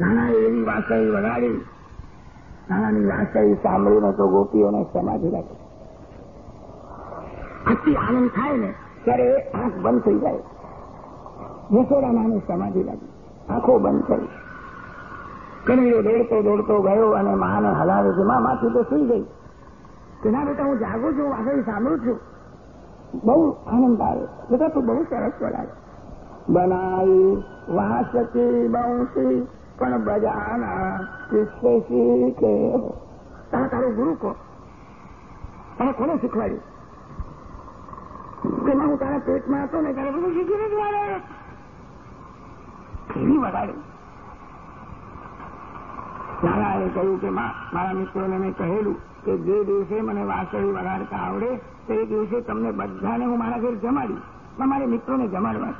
નાના એવી વાસળી વગાડી. નાનાની વાસળી સાંભળીને તો ગોપીઓને સમાધિ રાખે અતિ આનંદ થાય ને ત્યારે આંખ બંધ થઈ જાય. યશોદામાને સમાધિ લાગી આંખો બંધ થઈ કનૈયો દોડતો દોડતો ગયો અને માને હલાવે છે. માથી તો સુઈ ગઈ કે ના બેટા, હું જાગું છું, વાસળી સાંભળું છું. બહુ આનંદ આવે. બેટા, તું બહુ સરસ પડાવે બનાવી વાસકી બંશી પણ બધાના શિષ્ય કે તારા તારો ગુરુ કહો તને કોને શીખવાડ્યું? કે હું તારા પેટમાં હતો ને, ત્યારે બધું શીખી નથી કેવી વગાડ્યું દાદાએ કહ્યું કે મારા મિત્રોને મેં કહેલું કે જે દિવસે મને વાસળી વગાડતા આવડે, તે દિવસે તમને બધાને હું મારા ઘેર જમાડી. પણ મારે મિત્રોને જમાડવા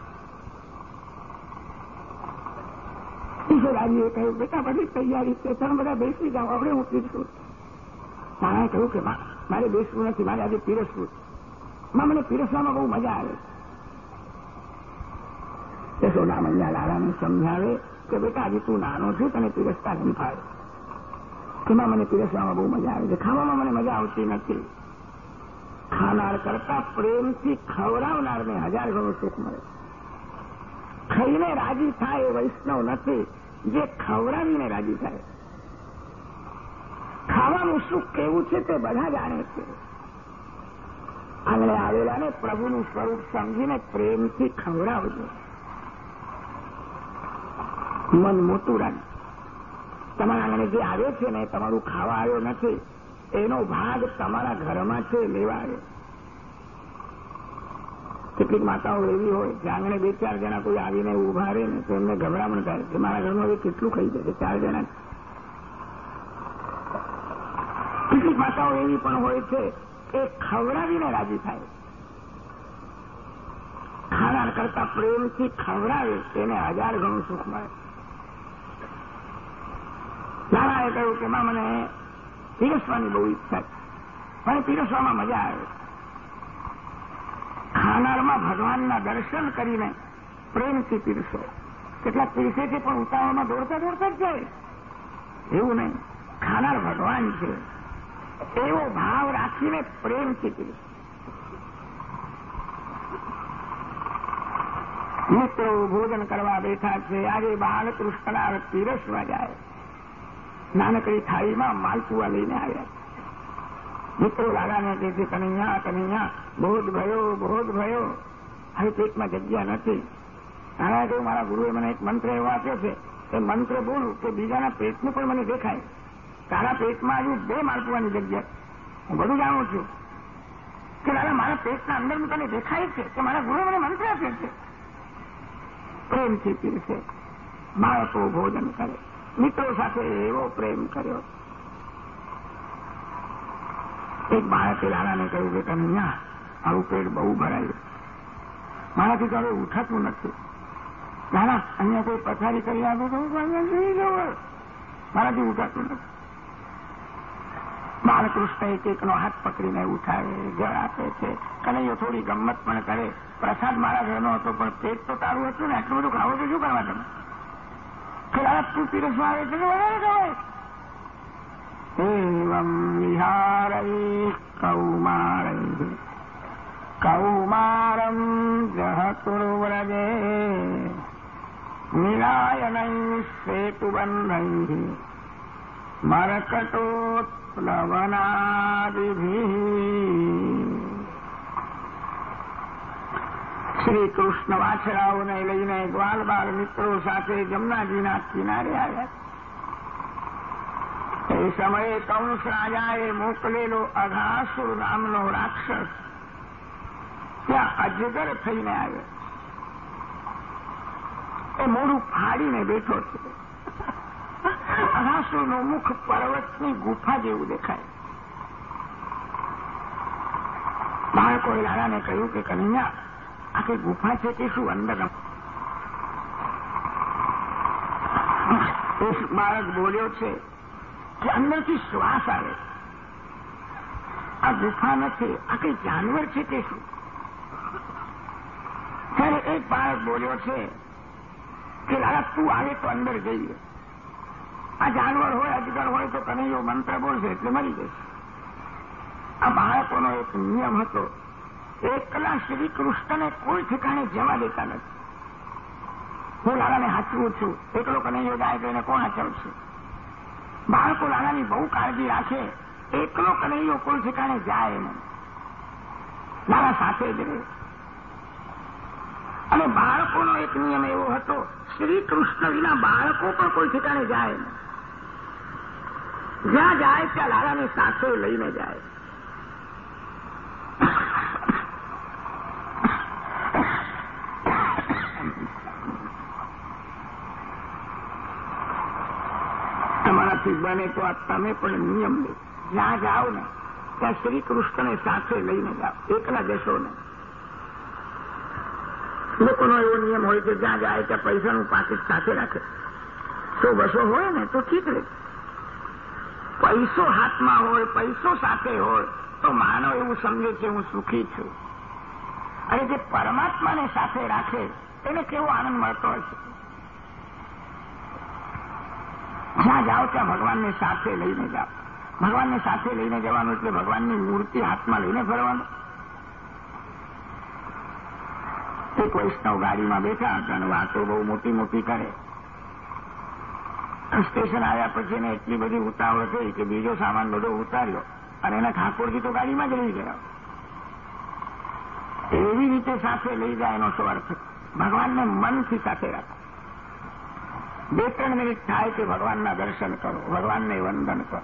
ઈશ્વરાજીએ કહ્યું બેટા બધી તૈયારી છે. તમે બધા બેસી જાઓ. આપણે હું પીરશું તારાએ કહ્યું કે મારે બેસવું નથી. મારે આજે પીરસવું માં, મને પીરસવામાં બહુ મજા આવે યશોના મૈયા લાલાને સમજાવે કે બેટા હજી તું નાનો છું તને પીરસતા નહીં એમાં મને પીરસવામાં બહુ મજા આવે છે. ખાવામાં મને મજા આવતી નથી. ખાનાર કરતા પ્રેમથી ખવડાવનારને હજાર ગણું સુખ મળે. ખાઈને રાજી થાય એ વૈષ્ણવ નથી. જે ખવડાવીને રાજી થાય. ખાવાનું સુખ કેવું છે તે બધા જાણે છે. આંગણે આવેલાને પ્રભુનું સ્વરૂપ સમજીને પ્રેમથી ખવડાવજો. મન મોટું રાખ. તમારા આંગણે જે આવ્યો છે ને, તમારું ખાવા આવ્યો નથી, એનો ભાગ તમારા ઘરમાં છે, લેવા આવ્યો. કેટલીક માતાઓ એવી હોય કે આંગણે બે ચાર જણા કોઈ આવીને ઊભા રહે ને તો એમને ગભરામણ થાય કે મારા ઘરમાં હવે કેટલું ખાઈ જશે ચાર જણા. કેટલીક માતાઓ એવી પણ હોય છે કે ખવડાવીને રાજી થાય. ખાનાર કરતા પ્રેમથી ખવડાવે, તેને હજાર ગણું સુખ મળે. લાલાએ કહ્યું કે મને પીરસવાની બહુ ઈચ્છા મને પીરસવામાં મજા આવે. ખાનારમાં ભગવાનના દર્શન કરીને પ્રેમથી પીરસો. કેટલાક પીરસે છે, પણ ઉતાવળમાં દોડતા દોડતા જ જાય. એવું નહીં, ખાનાર ભગવાન છે. એવો ભાવ રાખીને પ્રેમથી પીરસો. મિત્રો, ભોજન કરવા બેઠા છે. આજે બાળકૃષ્ણ પીરસવા જાય. નાનકડી થાળીમાં માલપુઆ લઈને આવ્યા મિત્રો, લાલાને કહે છે કનૈયા બહુ બોધ ભયો બોધ ભયો. હવે પેટમાં જગ્યા નથી. નાના કહ્યું મારા ગુરુએ મને એક મંત્ર એવો આપ્યો છે, એ મંત્ર બોલું કે બીજાના પેટનું પણ મને દેખાય. તારા પેટમાં હજુ બે માલપુઆની જગ્યા હું બધું જાણું છું કે દાદા મારા પેટના અંદર તને દેખાય છે કે મારા ગુરુએ મને મંત્ર આપ્યો છે. પ્રેમથી પીરશે બાળકો ભોજન કરે, મિત્રો સાથે એવો પ્રેમ કર્યો. એક બાળકે લાલાને કહ્યું કે કનૈયા મારું પેટ બહુ ભરાયું. મારાથી તો હવે ઉઠાતું નથી. લાલા અહીંયા કોઈ પથારી કરી આપે તો જઈ જવું મારાથી ઉઠાતું નથી. બાળકૃષ્ણ એક એકનો હાથ પકડીને ઉઠાવે, જળ આપે છે. કનૈયો થોડી ગમત પણ કરે. પ્રસાદ મારા ઘરનો હતો, પણ પેટ તો તારું હતું ને. આટલું બધું ખાવો તો શું કરવા તમે? ખરાબ તું પીરસવા આવે છે વધારે ખવાય એવમ વિહારૈ કૌમારૈ કૌમારમ જહતુર્વ્રજે નિરાયનૈ सेतुबन्धैः। मरकटोत्प्लवनादिभिः। શ્રી કૃષ્ણ વાછરાઓને લઈને ગ્વાલ બાળ મિત્રો સાથે જમનાજીના કિનારે આવ્યા એ સમયે કંસ રાજાએ મોકલેલો અઘાસુર નામનો રાક્ષસ ત્યાં અજગર થઈને આવ્યો. એ મોડું ફાડીને બેઠો છે. અઘાસુરનું મુખ પર્વતની ગુફા જેવું દેખાય. બાળકોએ લાલાને કહ્યું કે, કન્યા, આખી ગુફા છે કે શું અંદર બાળક બોલ્યો છે કે અંદરથી શ્વાસ આવે આ ગુફા નથી આ કઈ જાનવર છે કે શું? ત્યારે એક બાળક બોલ્યો છે કે લાલા તું આવે તો અંદર જઈએ. આ જાનવર હોય, અજગર હોય તો કનૈયો મંત્ર બોલશે, એટલે મરી જશે. આ બાળકોનો એક નિયમ હતો. એકલા શ્રી કૃષ્ણને કોઈ ઠેકાણે જવા દેતા નથી. હું લાલાને હાચવું છું. એકલો કનૈયો જાય તો એને કોણ હાચવશે બાળકો લાલાની બહુ કાળજી રાખે. એકલો કનૈયો કોઈ ઠેકાણે જાય નહીં. લાલા સાથે જ રહે. અને બાળકોનો એક નિયમ એવો હતો, શ્રી કૃષ્ણ વિના બાળકો પણ કોઈ ઠેકાણે જાય નહીં. જ્યાં જાય ત્યાં લાલાની સાથે લઈને જાય તમારાથી બને તો તમે પણ નિયમ લે. જ્યાં જાઓ ને, ત્યાં શ્રી કૃષ્ણને સાથે લઈને જાઓ, એકલા જશો ને. લોકોનો એવો નિયમ હોય કે જ્યાં જાય ત્યાં પૈસાનું પાકીટ સાથે રાખે. સો બસો હોય ને તો ઠીક રહે પૈસો હાથમાં હોય, પૈસો સાથે હોય, તો માનવ એવું સમજે છે હું સુખી છું. અને જે પરમાત્માને સાથે રાખે, એને કેવો આનંદ મળતો હશે જ્યાં જાઓ ત્યાં ભગવાનને સાથે લઈને જાઓ. ભગવાનને સાથે લઈને જવાનું એટલે ભગવાનની મૂર્તિ હાથમાં લઈને ફરવાનું. એક વૈષ્ણવ ગાડીમાં બેઠા હતા અને વાતો બહુ મોટી મોટી કરે. સ્ટેશન આવ્યા પછી એને એટલી બધી ઉતાવળ થઈ કે બીજો સામાન બધો ઉતાર્યો અને એના ઠાકોરજી તો ગાડીમાં જ લઈ ગયા. એવી રીતે સાથે લઈ જાય એનો સ્વાર્થ. ભગવાનને મનથી સાથે રાખો. બે ત્રણ મિનિટ થાય કે ભગવાનના દર્શન કરો, ભગવાનને વંદન કરો.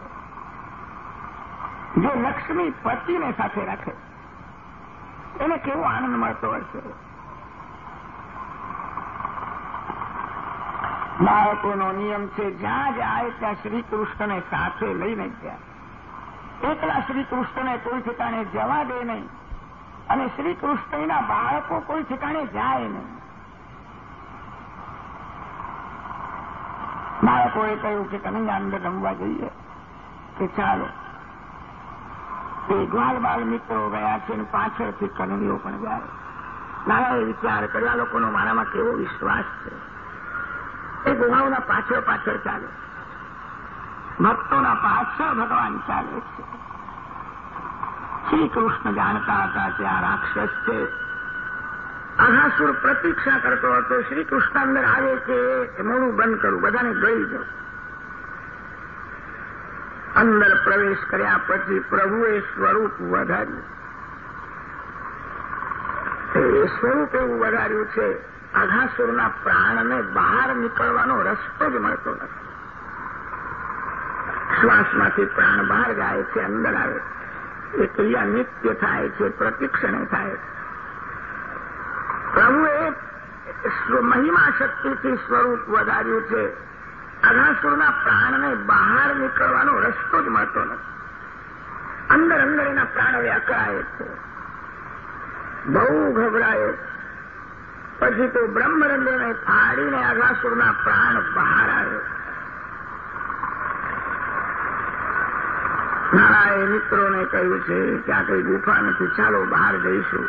જો લક્ષ્મી પતિને સાથે રાખે, એને કેવો આનંદ મળતો હશે બાળકોનો નિયમ છે, જ્યાં જાય ત્યાં શ્રી કૃષ્ણને સાથે લઈને ગયા એકલા શ્રી કૃષ્ણને કોઈ ઠેકાણે જવા દે નહીં. અને શ્રી કૃષ્ણના બાળકો કોઈ ઠેકાણે જાય નહીં. બાળકોએ કહ્યું કે તમે અંદર રમવા જઈએ. કે ચાલો. ગ્વાલ બાલ મિત્રો ગયા છે અને પાછળથી કનૈયો પણ ગયા નાનાએ વિચાર કર્યા લોકોનો મારામાં કેવો વિશ્વાસ છે. એ ગુહાઓના પાછળ પાછળ ચાલે. ભક્તોના પાછળ ભગવાન ચાલે છે. શ્રી કૃષ્ણ જાણતા હતા કે આ રાક્ષસ છે. અઘાસુર પ્રતીક્ષા કરતો હતો. શ્રી કૃષ્ણ અંદર આવે કે મોડું બંધ કરું, બધાને ગળી દઉં. અંદર પ્રવેશ કર્યા પછી પ્રભુએ સ્વરૂપ વધાર્યું. એ સ્વરૂપ એવું વધાર્યું છે અઘાસુરના પ્રાણને બહાર નીકળવાનો રસ્તો જ મળતો નથી. શ્વાસમાંથી પ્રાણ બહાર જાય છે, અંદર આવે એ ક્રિયા નિત્ય થાય છે, પ્રતિક્ષણે થાય પ્રભુએ મહિમા શક્તિથી સ્વરૂપ વધાર્યું છે. અઘાસુરના પ્રાણને બહાર નીકળવાનો રસ્તો જ મળતો નથી. અંદર અંદર એના પ્રાણ વ્યાકળાય છે. બહુ ગભરાયો પછી તો બ્રહ્મરંદ્રને ફાડીને અઘાસુરના પ્રાણ બહાર આવ્યો. નારાએ મિત્રોને કહ્યું છે આ કઈ ગુફા નથી. ચાલો બહાર જઈશું.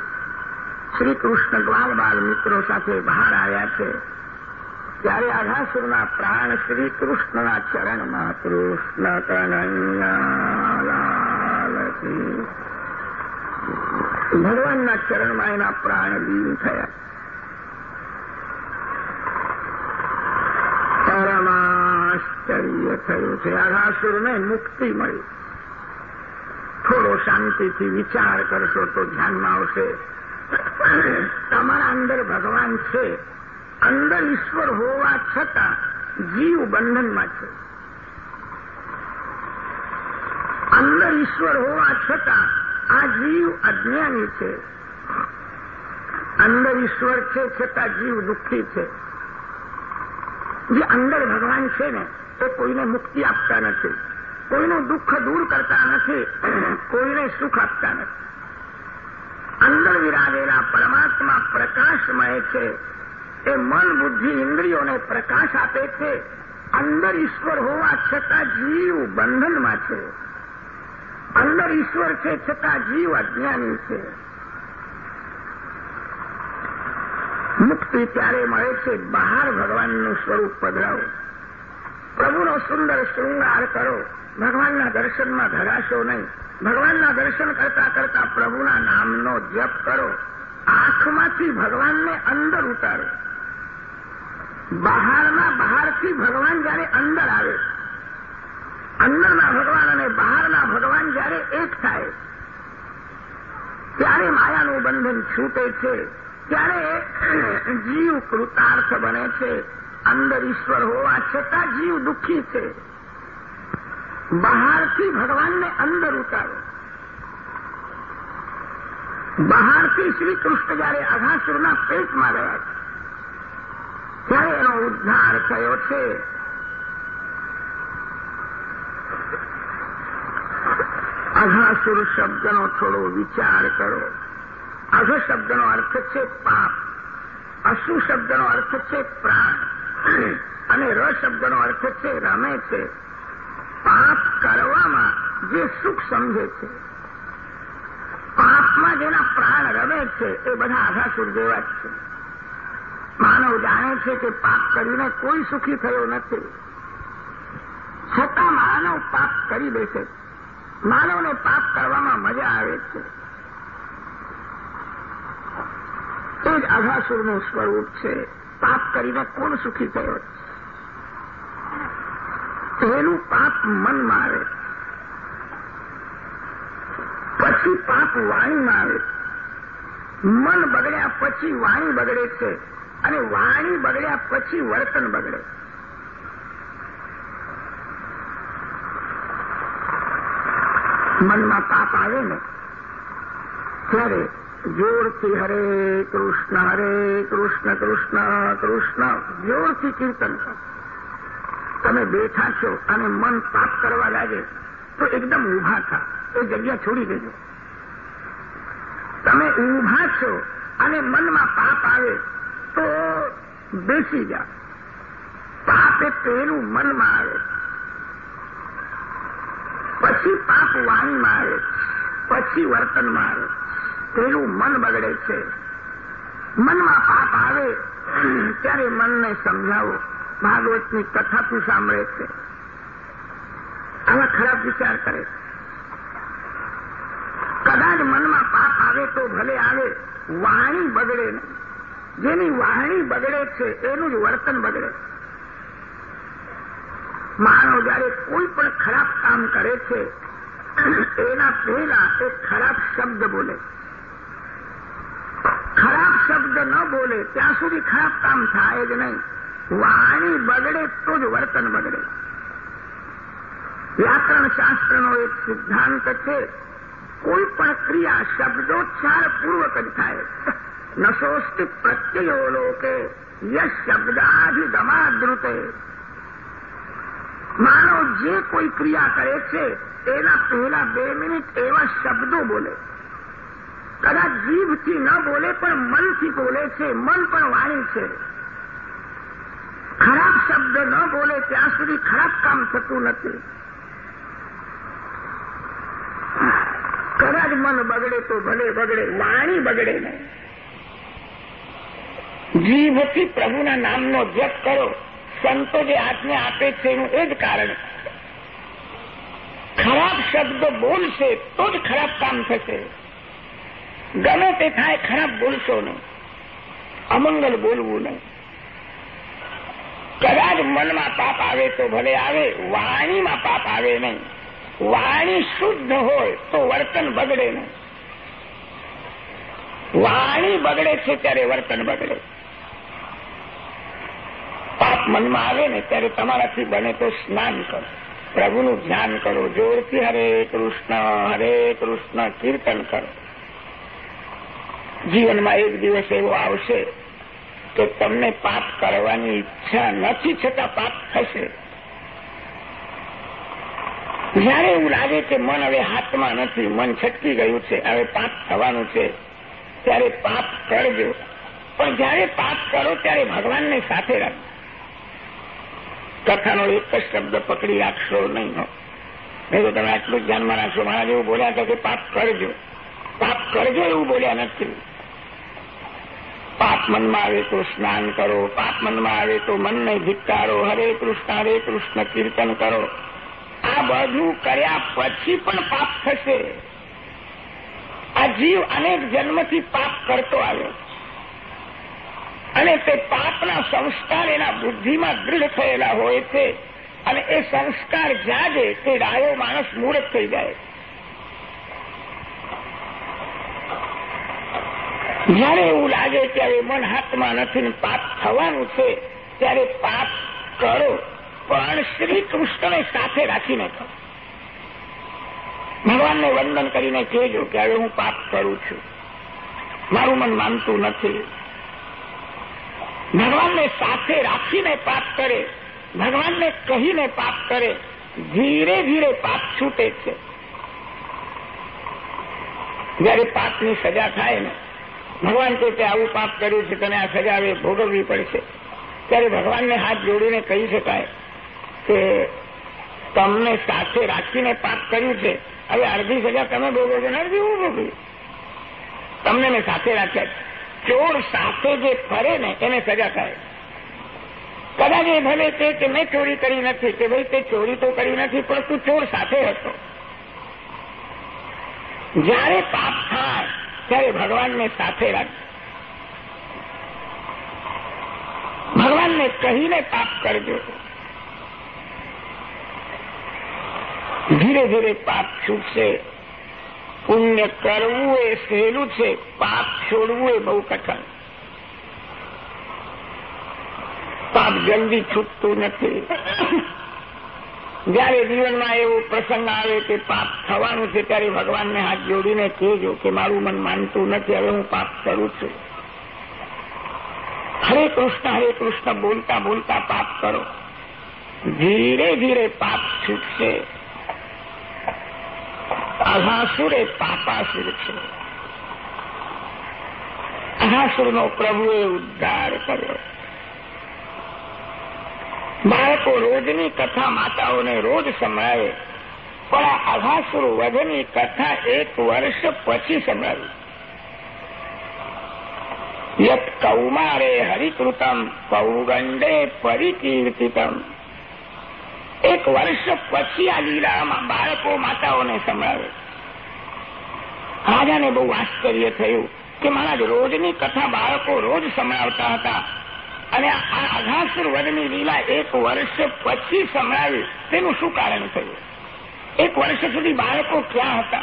શ્રી કૃષ્ણ ગ્વાલ બાલ મિત્રો સાથે બહાર આવ્યા છે. ત્યારે આઘાસુરના પ્રાણ શ્રી કૃષ્ણના ચરણમાં કૃષ્ણ કનૈયાલાલથી ભગવાનના ચરણમાં એના પ્રાણ લીન થયા. પરમાશ્ચર્ય થયું છે. આઘાસુરને મુક્તિ મળી. થોડો શાંતિથી વિચાર કરશો તો ધ્યાનમાં આવશે. તમારા અંદર ભગવાન છે. અંદર ઈશ્વર હોવા છતાં જીવ બંધનમાં છે. અંદર ઈશ્વર હોવા છતાં આ જીવ અજ્ઞાની છે. અંદર ઈશ્વર છે છતાં જીવ દુઃખી છે. જે અંદર ભગવાન છે ને, એ કોઈને મુક્તિ આપતા નથી. કોઈનું દુઃખ દૂર કરતા નથી. કોઈને સુખ આપતા નથી. અંદર વિરાજેલા પરમાત્મા પ્રકાશમય છે. એ મન, બુદ્ધિ, ઇન્દ્રિયોને પ્રકાશ આપે છે. અંદર ઈશ્વર હોવા છતાં જીવ બંધનમાં છે. અંદર ઈશ્વર છે છતાં જીવ અજ્ઞાની છે. મુક્તિ ત્યારે મળે છે બહાર ભગવાનનું સ્વરૂપ પધરાવો. પ્રભુનો સુંદર શૃંગાર કરો. ભગવાનના દર્શનમાં ધરાશો નહીં. ભગવાનના દર્શન કરતા કરતા પ્રભુના નામનો જપ કરો. આંખમાંથી ભગવાનને અંદર ઉતારો. બહારના બહારથી ભગવાન જયારે અંદર આવે, અંદરના ભગવાન અને બહારના ભગવાન જયારે એક થાય, ત્યારે માયાનું બંધન છૂટે છે, ત્યારે જીવ કૃતાર્થ બને છે. અંદર ઈશ્વર હોવા છતાં જીવ દુઃખી છે. બહારથી ભગવાનને અંદર ઉતારો. બહારથી શ્રી કૃષ્ણ જયારે અઘાસુરના પેટમાં રહ્યા ત્યારે એનો ઉદ્ધાર થયો છે. અઘાસુર શબ્દનો થોડો વિચાર કરો. અઘ શબ્દનો અર્થ છે પાપ. અશુ શબ્દનો અર્થ છે પ્રાણ. અને ર શબ્દનો અર્થ છે રમે છે. પાપ કરવામાં જે સુખ સમજે છે. પાપમાં જેના પ્રાણ રમે છે, એ બધા આઘાસુર જેવા જ છે. માનવ જાણે છે કે પાપ કરીને કોઈ સુખી થયો નથી. છતાં માનવ પાપ કરી બેસે. માનવને પાપ કરવામાં મજા આવે છે. એ જ અઘાસુરનું સ્વરૂપ છે. પાપ કરીને કોણ સુખી થયો પહેલું પાપ મનમાં આવે. પછી પાપ વાણીમાં આવે. મન બગડ્યા પછી વાણી બગડે છે અને વાણી બગડ્યા પછી વર્તન બગડે. મનમાં પાપ આવે ને, ત્યારે જોરથી હરે કૃષ્ણ હરે કૃષ્ણ કૃષ્ણ કૃષ્ણ, જોરથી કીર્તન કરો. તમે બેઠા છો અને મન પાપ કરવા લાગે, તો એકદમ ઊભા થા. એ જગ્યા છોડી દેજો. તમે ઊભા છો અને મનમાં પાપ આવે, તો બેસી જા. પાપ એ પેલું મનમાં આવે. પછી પાપ વાણીમાં આવે, પછી વર્તનમાં આવે. પેલું મન બગડે છે. મનમાં પાપ આવે, ત્યારે મનને સમજાવો. ભાગવતની કથા તું સાંભળે છે. આવા ખરાબ વિચાર કરે કદાચ મનમાં પાપ આવે તો ભલે આવે, વાણી બગડે નહીં. જેની વાણી બગડે છે, એનું જ વર્તન બગડે. માનવ જયારે કોઈ પણ ખરાબ કામ કરે છે, એના પહેલા એ ખરાબ શબ્દ બોલે. ખરાબ શબ્દ ન બોલે, ત્યાં સુધી ખરાબ કામ થાય જ નહીં. વાણી બગડે તો જ વર્તન બગડે. વ્યાકરણ શાસ્ત્રનો એક સિદ્ધાંત છે, કોઈ પણ ક્રિયા શબ્દોચ્ચાર પૂર્વક જ થાય. નશોસ્તિ પ્રત્યયો લોકે, યશ શબ્દાધિગમાદૃતે માનવ જે કોઈ ક્રિયા કરે છે તેના પહેલા બે મિનિટ એવા શબ્દો બોલે. કદાચ જીભથી ન બોલે, પણ મનથી બોલે છે, મન પણ વાણી છે. ખરાબ શબ્દ ન બોલે ત્યાં સુધી ખરાબ કામ થતું નથી. કદાચ મન બગડે તો ભલે બગડે, વાણી બગડે નહીં. જીભથી પ્રભુના નામનો જપ કરો. સંતો જે આજ્ઞા આપે છે એનું એ જ કારણ. ખરાબ શબ્દ બોલશે તો જ ખરાબ કામ થશે. ગમે તે થાય ખરાબ બોલશો નહીં. અમંગલ બોલવું નહીં. કદાચ મનમાં પાપ આવે તો ભલે આવે, વાણીમાં પાપ આવે નહીં. વાણી શુદ્ધ હોય તો વર્તન બગડે નહીં. વાણી બગડે છે ત્યારે વર્તન બગડે. પાપ મનમાં આવે ને ત્યારે તમારાથી બને તો સ્નાન કરો. પ્રભુનું ધ્યાન કરો, જોરથી હરે કૃષ્ણ હરે કૃષ્ણ કીર્તન કરો. જીવનમાં એક દિવસ એવો આવશે કે તમને પાપ કરવાની ઈચ્છા નથી છતાં પાપ થશે. જયારે એવું લાગે કે મન હવે હાથમાં નથી, મન છટકી ગયું છે, હવે પાપ થવાનું છે, ત્યારે પાપ કરજો. પણ જયારે પાપ કરો ત્યારે ભગવાનને સાથે રાખજો. કથાનો એક જ શબ્દ પકડી રાખશો નહીં નહીં તો તમે આટલું જ ધ્યાનમાં રાખશો. મારા જેવું બોલ્યા હતા કે પાપ કરજો. પાપ કરજો એવું બોલ્યા નથી. પાપ મનમાં આવે તો સ્નાન કરો પાપ મનમાં આવે તો મનને ધિક્કારો, હરે કૃષ્ણ હરે કૃષ્ણ, કીર્તન કરો. આ બધું કર્યા પછી પણ પાપ થશે. આ જીવ અનેક જન્મથી પાપ કરતો આવ્યો અને તે પાપના સંસ્કાર એના બુદ્ધિમાં દૃઢ થયેલા હોય છે. અને એ સંસ્કાર જાગે તે ડાયો માણસ મૂર્ખ થઈ જાય જ્યારે એવું લાગે ત્યારે મન હાથમાં નથી પાપ થવાનું છે, ત્યારે પાપ કરો. પણ શ્રી કૃષ્ણને સાથે રાખીને કરો ભગવાનને વંદન કરીને કહેજો કે હવે હું પાપ કરું છું. મારું મન માનતું નથી. ભગવાનને સાથે રાખીને પાપ કરે, ભગવાનને કહીને પાપ કરે, ધીરે ધીરે પાપ છૂટે છે. જયારે પાપની સજા થાય ને ભગવાન કે આવું પાપ કર્યું છે, તને આ સજા હવે ભોગવવી પડશે. ત્યારે ભગવાનને હાથ જોડીને કહી શકાય કે તમને સાથે રાખીને પાપ કર્યું છે, હવે અડધી સજા તમે ભોગવો છો અડધી હું ભોગવી તમને મેં સાથે રાખ્યા ચોર સાથે જે ફરે ને એને સજા થાય. કદાચ એ ભલે તે કે મેં ચોરી કરી નથી, કે ભાઈ તે ચોરી તો કરી નથી, પણ તું ચોર સાથે હતો. જ્યારે પાપ થાય ત્યારે ભગવાનને સાથે રાખ. ભગવાનને કહીને પાપ કરજો. ધીરે ધીરે પાપ છૂટશે. પુણ્ય કરવું એ સહેલું છે, પાપ છોડવું એ બહુ કઠણ. પાપ જલ્દી છૂટતું નથી. જયારે જીવનમાં એવો પ્રસંગ આવે કે પાપ થવાનું છે, ત્યારે ભગવાનને હાથ જોડીને કહેજો કે મારું મન માનતું નથી, હવે હું પાપ કરું છું. હરે કૃષ્ણ હરે કૃષ્ણ, બોલતા બોલતા પાપ કરો. ધીરે ધીરે પાપ છૂટશે. અઘાસુર એ પાપાસુર છે અઘાસુરનો પ્રભુએ ઉદ્ધાર કર્યો. બાળકો રોજની કથા માતાઓને રોજ સંભળાવે. પણ આ અઘાસુર વધની કથા એક વર્ષ પછી સંભળાવી. યત કૌમારે હરિકૃતમ, કૌગંડે પરિકીર્તિતમ. એક વર્ષ પછી આ લીલામાં બાળકો માતાઓને સંભળાવે. રાજાને બહુ આશ્ચર્ય થયું કે મહારાજ, રોજની કથા બાળકો રોજ સંભળાવતા હતા. અને આ અઘાસુર વનની લીલા એક વર્ષ પછી સંભળાવી તેનું શું કારણ થયું? એક વર્ષ સુધી બાળકો ક્યાં હતા?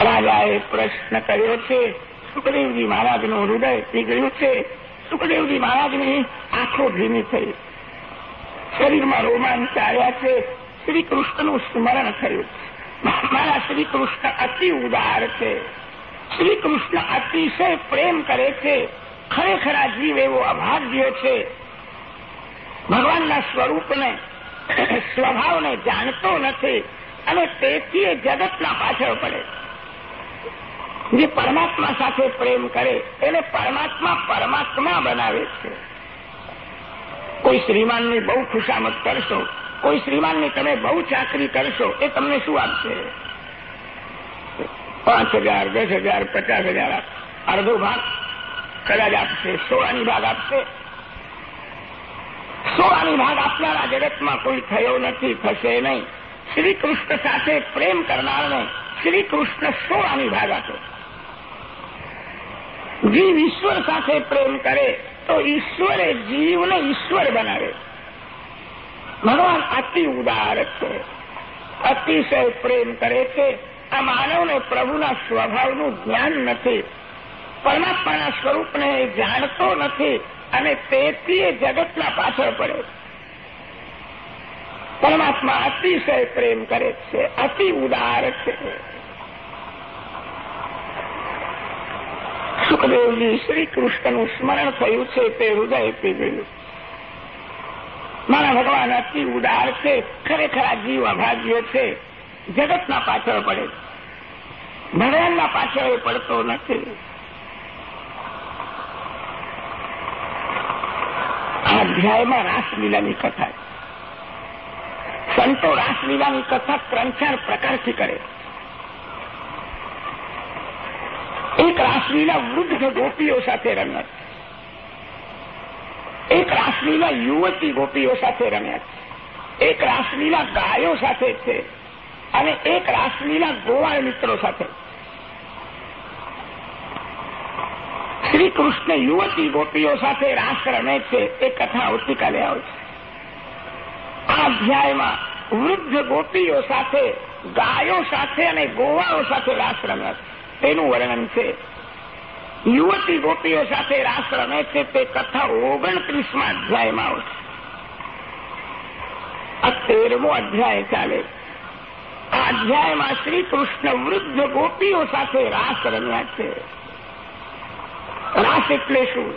રાજાએ પ્રશ્ન કર્યો છે, સુખદેવજી મહારાજનું હૃદય પીગળ્યું છે. સુખદેવજી મહારાજની આંખો ભીની થઈ. શરીરમાં રોમાંચ આવ્યા છે. શ્રી કૃષ્ણનું સ્મરણ થયું મારા શ્રી કૃષ્ણ અતિ ઉદાર છે. શ્રી કૃષ્ણ અતિશય પ્રેમ કરે છે. ખરેખર આ જીવ એવો અભાગ્ય છે. ભગવાનના સ્વરૂપને, સ્વભાવને જાણતો નથી અને તેથી એ જગતના પાછળ પડે. જે પરમાત્મા સાથે પ્રેમ કરે, એને પરમાત્મા પરમાત્મા બનાવે છે. કોઈ શ્રીમાનની બહુ ખુશામત કરશો, કોઈ શ્રીમાનની તમે બહુ ચાકરી કરશો, એ તમને શું આપશે? પાંચ હજાર, દસ હજાર, પચાસ હજાર, અડધો ભાગ કદાચ આપશે સોળાની ભાગ આપશે સોળાની ભાગ આપનારા જગતમાં કોઈ થયો નથી થશે નહીં શ્રી કૃષ્ણ સાથે પ્રેમ કરનારને શ્રી કૃષ્ણ સોળાની ભાગ આપે જીવ ઈશ્વર સાથે પ્રેમ કરે તો ઈશ્વરે જીવને ઈશ્વર બનાવે ભગવાન અતિ ઉદાર છે અતિશય પ્રેમ કરે છે આ માનવને પ્રભુના સ્વભાવનું જ્ઞાન નથી પરમાત્માના સ્વરૂપને જાણતો નથી અને તેથી જગતના પાછળ પડે પરમાત્મા અતિશય પ્રેમ કરે છે, અતિ ઉદાર છે. સુખદેવજી શ્રી કૃષ્ણનું સ્મરણ થયું છે તે હૃદય પીગળ્યું મારા ભગવાન અતિ ઉદાર છે, ખરેખર આ જીવ અભાગ્ય છે. જગતના પાછળ પડે ભગવાનના પાછળ પડતો નથી. આ અધ્યાયમાં રાસલીલાની કથા સંતો રાસલીલાની કથા ત્રણ ચાર પ્રકારથી કરે એક રાસલીલા વૃદ્ધ ગોપીઓ સાથે રમ્યા એક રાસલીલા યુવતી ગોપીઓ સાથે રમ્યા એક રાસલીલા ગાયો સાથે છે. અને એક રાસલીલા ગોવાળ મિત્રો સાથે શ્રી કૃષ્ણ યુવતી ગોપીઓ સાથે રાસ રમે છે એ કથા આવતીકાલે આવશે. આ અધ્યાયમાં વૃદ્ધ ગોપીઓ સાથે, ગાયો સાથે અને ગોવાઓ સાથે રાસ રમ્યા તેનું વર્ણન છે. યુવતી ગોપીઓ સાથે રાસ રમે છે તે કથા ઓગણત્રીસમાં અધ્યાયમાં આવશે. આ તેરમો અધ્યાય ચાલે. આ અધ્યાયમાં શ્રી કૃષ્ણ વૃદ્ધ ગોપીઓ સાથે રાસ રમ્યા છે. રાસ એટલે શું?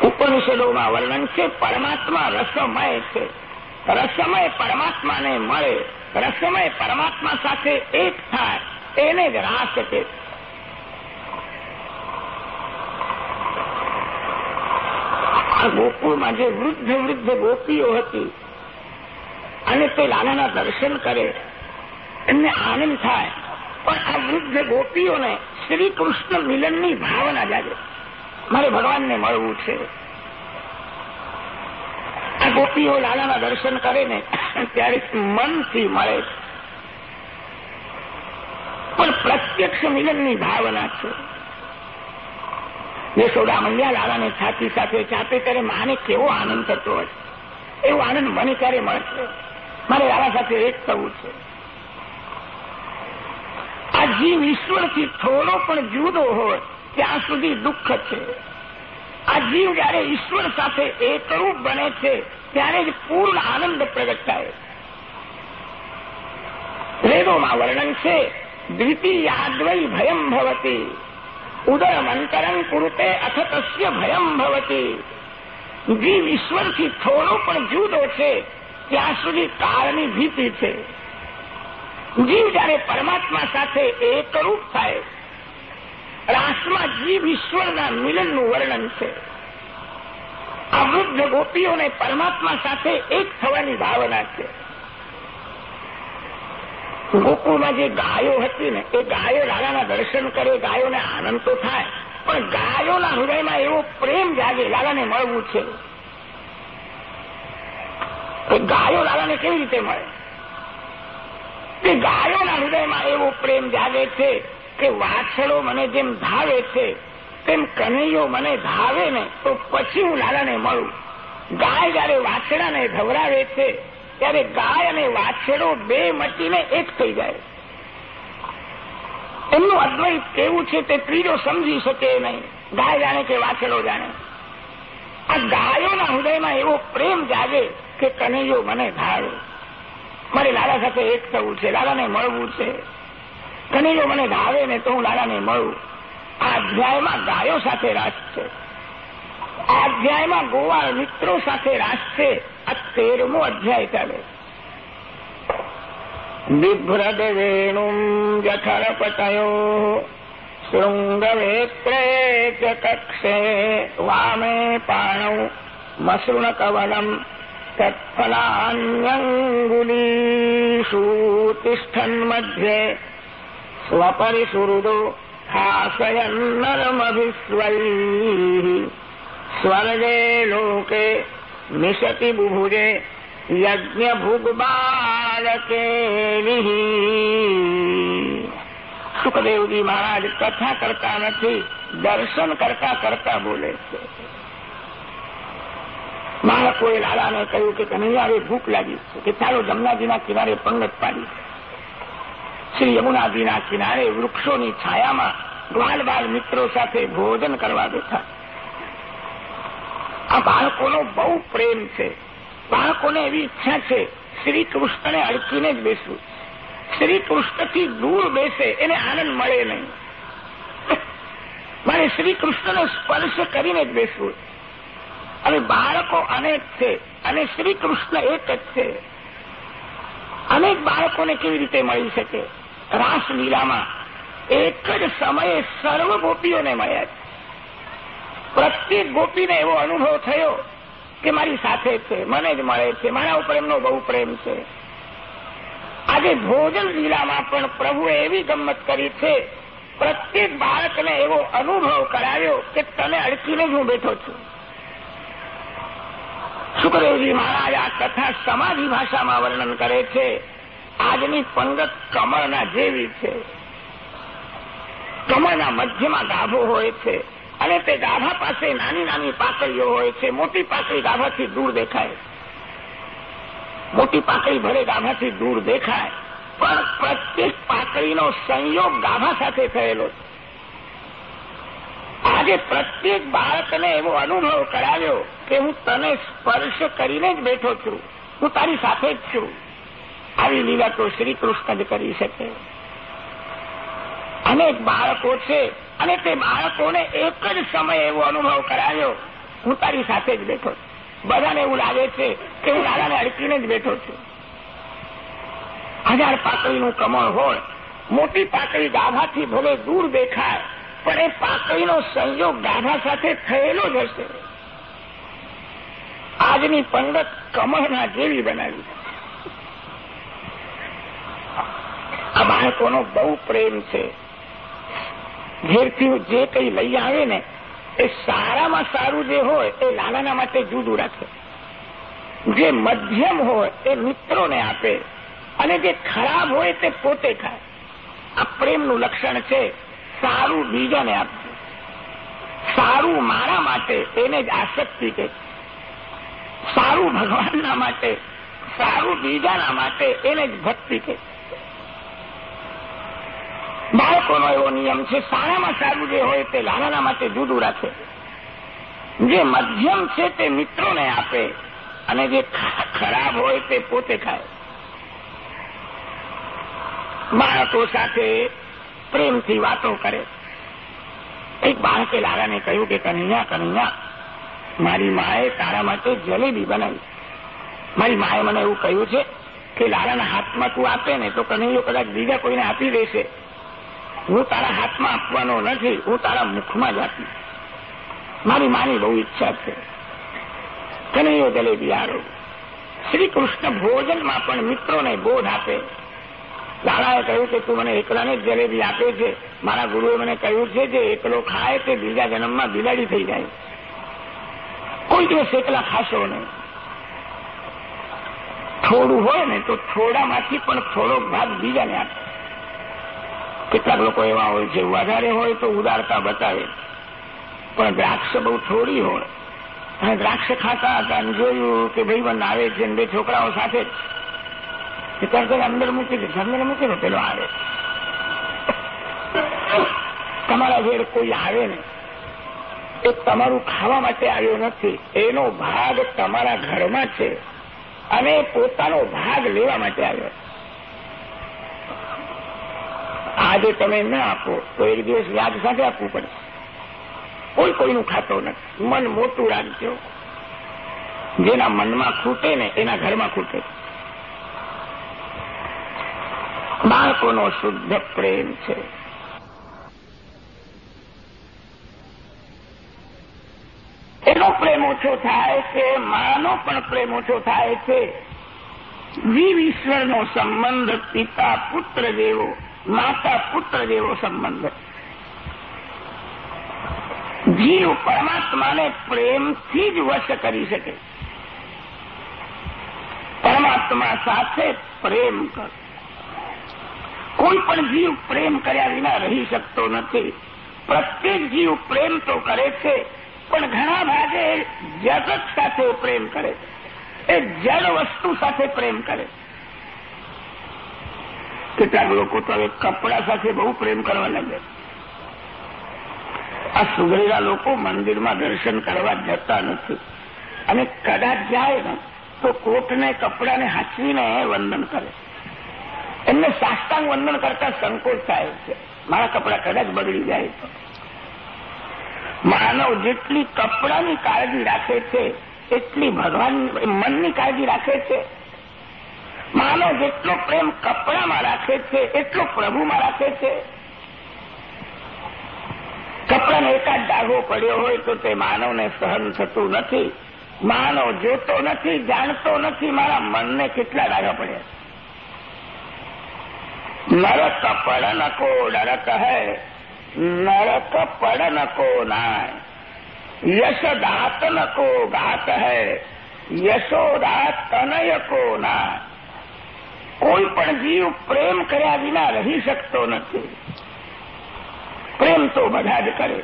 ઉપનિષદોમાં વર્ણન છે, પરમાત્મા રસમય છે. રસમય પરમાત્માને મળે. રસમય પરમાત્મા સાથે એક થાય, એને જ રાસ કે આ ગોકુળમાં જે વૃદ્ધ વૃદ્ધ ગોપીઓ હતી, અને તે લાલાના દર્શન કરે, એમને આનંદ થાય. પણ આ વૃદ્ધ ગોપીઓને શ્રી મિલનની ભાવના જાગે. મારે ભગવાનને મળવું છે. આ ગોપીઓ લાલાના દર્શન કરે ને, ત્યારે મનથી મળે પણ પ્રત્યક્ષ મિલનની ભાવના છે. યશોદા મંડ્યા લાલાને છાતી સાથે ચાપે ત્યારે માને કેવો આનંદ થતો હોય. એવો આનંદ મને ક્યારે મળશે? મારે લાલા સાથે એક થવું છે. આ જીવ ઈશ્વરથી થોડો પણ જુદો હોય, ત્યાં સુધી દુઃખ છે. આ જીવ જયારે ઈશ્વર સાથે એકરૂપ બને છે, ત્યારે જ પૂર્ણ આનંદ પ્રગટાય. વેદોમાં વર્ણન છે દ્વિતીયાદ્વય ભયમ ભવતી. ઉદરમંતરમ કુરુતે અથ તસ્ય ભયમ ભવતી. જીવ ઈશ્વરથી થોડો પણ જુદો છે, ત્યાં સુધી કાળની ભીતિ છે. જીવ જયારે પરમાત્મા સાથે એકરૂપ થાય, રાસમાં જીવ ઈશ્વરના મિલનનું વર્ણન છે. આ વૃદ્ધ ગોપીઓને પરમાત્મા સાથે એક થવાની ભાવના છે. ગોકુળમાં જે ગાયો હતી ને, એ ગાયો લાલાના દર્શન કરે, ગાયોને આનંદ તો થાય, પણ ગાયોના હૃદયમાં એવો પ્રેમ જાગે, લાલાને મળવું છે. ગાયો લાલાને કેવી રીતે મળે? કે ગાયોના હૃદયમાં એવો પ્રેમ જાગે છે કે વાછડો મને જેમ ધાવે છે, તેમ કનૈયો મને ધાવે ને તો પછી હું લાલાને મળું. ગાય જયારે વાછડાને ધવરાવે છે, ત્યારે ગાય અને વાછડો બે મટીને એક થઈ જાય. એમનું અદ્વૈત કેવું છે તે ત્રીજો સમજી શકે નહીં. ગાય જાણે કે વાછડો જાણે. આ ગાયોના હૃદયમાં એવો પ્રેમ જાગે કે કનૈયો મને ધાવે. મારે લાલા સાથે એક થવું છે, લાલાને મળવું છે. કનૈયો મને ગાવે ને તો હું લાલાને મળું. આ અધ્યાયમાં ગાયો સાથે રાસ છે. આ અધ્યાયમાં ગોવાળ મિત્રો સાથે રાસ છે. આ તેરમો અધ્યાય ચાલે. બિભ્રદ વેણુમ જઠરપટયો શૃંગવેત્રે ચ કક્ષે વામે પાણૌ મસૃણકવલમ તત્ફલાન્યંગુલીષુ તિષ્ઠન મધ્યે સ્વપરિસુહૃદો હાસયન્નરમભિસ્વૈः સ્વર્ગે લોકે નિશતિ બુભુજે યજ્ઞભુગબાલકે સુખદેવજી મહારાજ કથા કરતા નથી દર્શન કરતા કરતા બોલે છે બાળકોએ લાલાને કહ્યું કે કનૈયા ભૂખ લાગી કે ચાલો જમનાજીના કિનારે પંગત પાડી શ્રી યમુનાજીના કિનારે વૃક્ષોની છાયામાં ગ્વાલ બાળ મિત્રો સાથે ભોજન કરવા બેઠા. આ બાળકોનો બહુ પ્રેમ છે. બાળકોને એવી ઈચ્છા છે શ્રી કૃષ્ણને અડકીને જ બેસવું. શ્રી કૃષ્ણથી દૂર બેસે, એને આનંદ મળે નહીં. મારે શ્રી કૃષ્ણનો સ્પર્શ કરીને જ બેસવું. હવે બાળકો અનેક છે અને શ્રી કૃષ્ણ એક જ છે. અનેક બાળકોને કેવી રીતે મળી શકે? રાસલીલામાં એક જ સમયે સર્વ ગોપીઓને મળ્યા છે. પ્રત્યેક ગોપીને એવો અનુભવ થયો કે મારી સાથે છે, મને જ મળે છે, મારા ઉપર એમનો બહુ પ્રેમ છે. આજે ભોજન લીલામાં પણ પ્રભુએ એવી ગમત કરી છે, પ્રત્યેક બાળકને એવો અનુભવ કરાવ્યો કે તને અડકીને જ હું બેઠો છું. સુખદેવજી મહારાજ આ કથા સમાધિ ભાષામાં વર્ણન કરે છે. આજની પંગત કમળના જેવી છે. કમળના મધ્યમાં ગાભો હોય છે અને તે ગાભા પાસે નાની નાની પાકડીઓ હોય છે. મોટી પાકડી ગાભાથી દૂર દેખાય. મોટી પાકડી ભલે ગાભાથી દૂર દેખાય, પણ પ્રત્યેક પાકડીનો સંયોગ ગાભા સાથે થયેલો છે. આજે પ્રત્યેક બાળકને એવો અનુભવ કરાવ્યો કે હું તને સ્પર્શ કરીને જ બેઠો છું. હું તારી સાથે જ છું. આવી લીલા તો શ્રી જ કરી શકે. અનેક બાળકો છે અને તે બાળકોને એક જ સમયે એવો અનુભવ કરાવ્યો. હું તારી સાથે જ બેઠો છું. બધાને એવું લાગે છે કે હું દાદાને અડકીને જ બેઠો છું. હજાર પાકળીનું કમળ હોય, મોટી પાકડી ગાભાથી ભલે દૂર દેખાય, પણ એ પાકળીનો સંયોગ ગાભા સાથે થયેલો જ હશે. આજની પંગત કમળના જેવી બનાવી. આ બાળકોનો બહુ પ્રેમ છે. ઘેરથી જે કંઈ લઈ આવે ને, એ સારામાં સારું જે હોય, એ લાલાના માટે જુદું રાખે. જે મધ્યમ હોય, એ મિત્રોને આપે. અને જે ખરાબ હોય, તે પોતે ખાય. આ પ્રેમનું લક્ષણ છે, સારું બીજાને આપવું. સારું મારા માટે એને જ આસક્તિ કે સારું ભગવાનના માટે, સારું બીજાના માટે, એને જ ભક્તિ કે બાળકોનો એવો નિયમ છે સારામાં સારું જે હોય તે લાલાના માટે જુદું રાખે. જે મધ્યમ છે તે મિત્રોને આપે, અને જે ખરાબ હોય તે પોતે ખાય. બાળકો સાથે પ્રેમથી વાતો કરે. એક બાળકે લાલાને કહ્યું કે કનૈયા કનૈયા મારી માએ તારા માટે જલેબી બનાવી. મારી માએ મને એવું કહ્યું છે કે લાલાના હાથમાં તું આપે ને તો કનૈયો કદાચ બીજા કોઈને આપી દેશે. હું તારા હાથમાં આપવાનો નથી, હું તારા મુખમાં જ આપી મારી માની બહુ ઈચ્છા છે. કનૈયો જલેબી આરો શ્રી કૃષ્ણ ભોજનમાં પણ મિત્રોને બોધ આપે. લાલાએ કહ્યું કે તું મને એકલાને જલેબી આપે છે. મારા ગુરુએ મને કહ્યું છે જે એકલો ખાય તે બીજા જન્મમાં બિલાડી થઈ જાય. કોઈ દિવસ એકલા ખાશો નહીં. થોડું હોય ને તો થોડામાંથી પણ થોડોક ભાગ બીજાને આપે. કેટલાક લોકો એવા હોય છે વધારે હોય તો ઉદારતા બતાવે. પણ દ્રાક્ષ બહુ થોડી હોય. અને દ્રાક્ષ ખાતા હતા અને જોયું કે ભાઈબંધ આવે છે બે છોકરાઓ સાથે જ. તરત અંદર મૂકી દે. અંદર મૂકી પેલો આવે. તમારા ઘેર કોઈ આવે ને એ તમારું ખાવા માટે આવ્યો નથી. એનો ભાગ તમારા ઘરમાં છે. અને પોતાનો ભાગ લેવા માટે આવ્યો. આજે તમે ના આપો, તો એક દિવસ યાદ સાથે આપવું પડે કોઈ કોઈનું ખાતો નથી. મન મોટું રાખજો. જેના મનમાં ખૂટે ને એના ઘરમાં ખૂટે. બાળકોનો શુદ્ધ પ્રેમ છે. એનો પ્રેમ ઓછો થાય છે, માનો પણ પ્રેમ ઓછો થાય છે. જીવ ઈશ્વરનો સંબંધ પિતા પુત્ર જેવો, માતા પુત્ર જેવો સંબંધ. જીવ પરમાત્માને પ્રેમથી જ વશ કરી શકે. પરમાત્મા સાથે પ્રેમ કર. કોઈ પણ જીવ પ્રેમ કર્યા વિના રહી શકતો નથી. પ્રત્યેક જીવ પ્રેમ તો કરે છે પણ ઘણા ભાગે જગત સાથે પ્રેમ કરે એ જળ વસ્તુ સાથે પ્રેમ કરે કેટલાક લોકો તો હવે કપડા સાથે બહુ પ્રેમ કરવા લાગે આ સુધરેલા લોકો મંદિરમાં દર્શન કરવા જતા નથી. અને કદાચ જાય ને તો કોટને, કપડાને હાંચવીને વંદન કરે એમને સાષ્ટાંગ વંદન કરતા સંકોચ થાય છે. મારા કપડા કદાચ બગડી જાય તો. માનવ જેટલી કપડાની કાળજી રાખે છે, એટલી ભગવાન મનની કાળજી રાખે છે. માનવ જેટલો પ્રેમ કપડામાં રાખે છે, એટલો પ્રભુમાં રાખે છે. કપડાનો એકાદ ડાઘો પડ્યો હોય તો તે માનવને સહન થતું નથી. માનવ જોતો નથી, જાણતો નથી, મારા મનને કેટલા ડાઘા પડ્યા. નરક કપડ નકો, ડરક હૈ. નરક પડન કો નાય યશ દાતન કો ગાત હૈ યશોદા તનય કો નાય કોઈ પણ જીવ પ્રેમ કર્યા વિના રહી શકતો નથી પ્રેમ તો બધા જ કરે